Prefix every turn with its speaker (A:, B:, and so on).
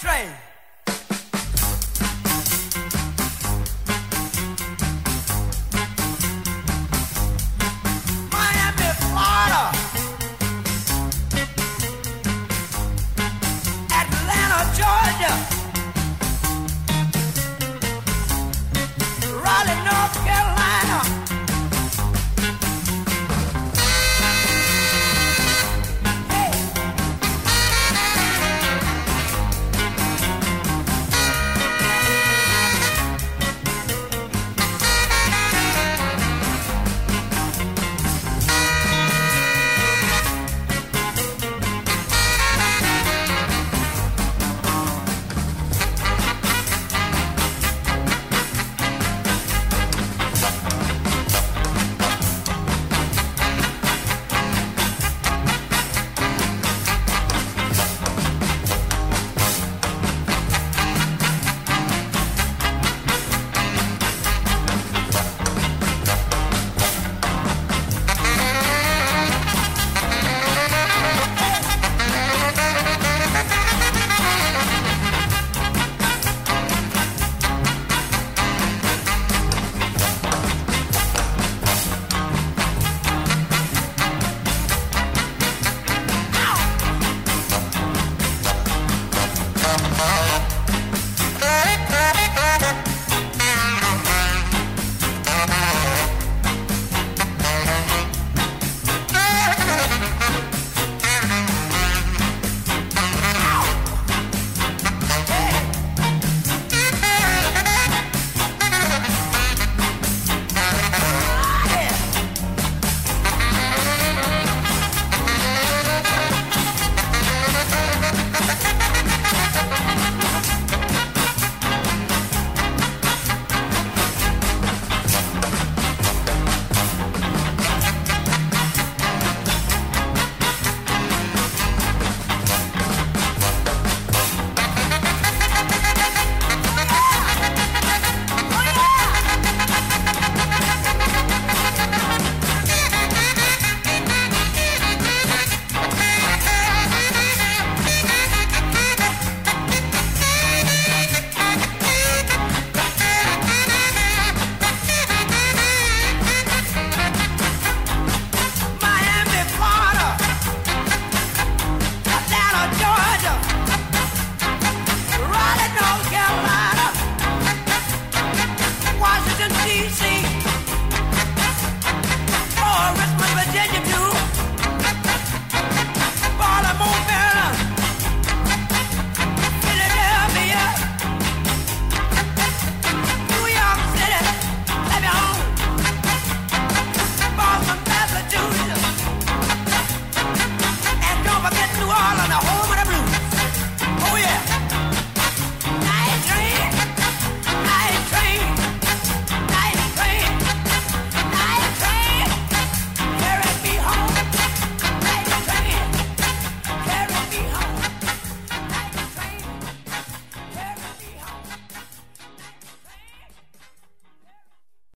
A: train.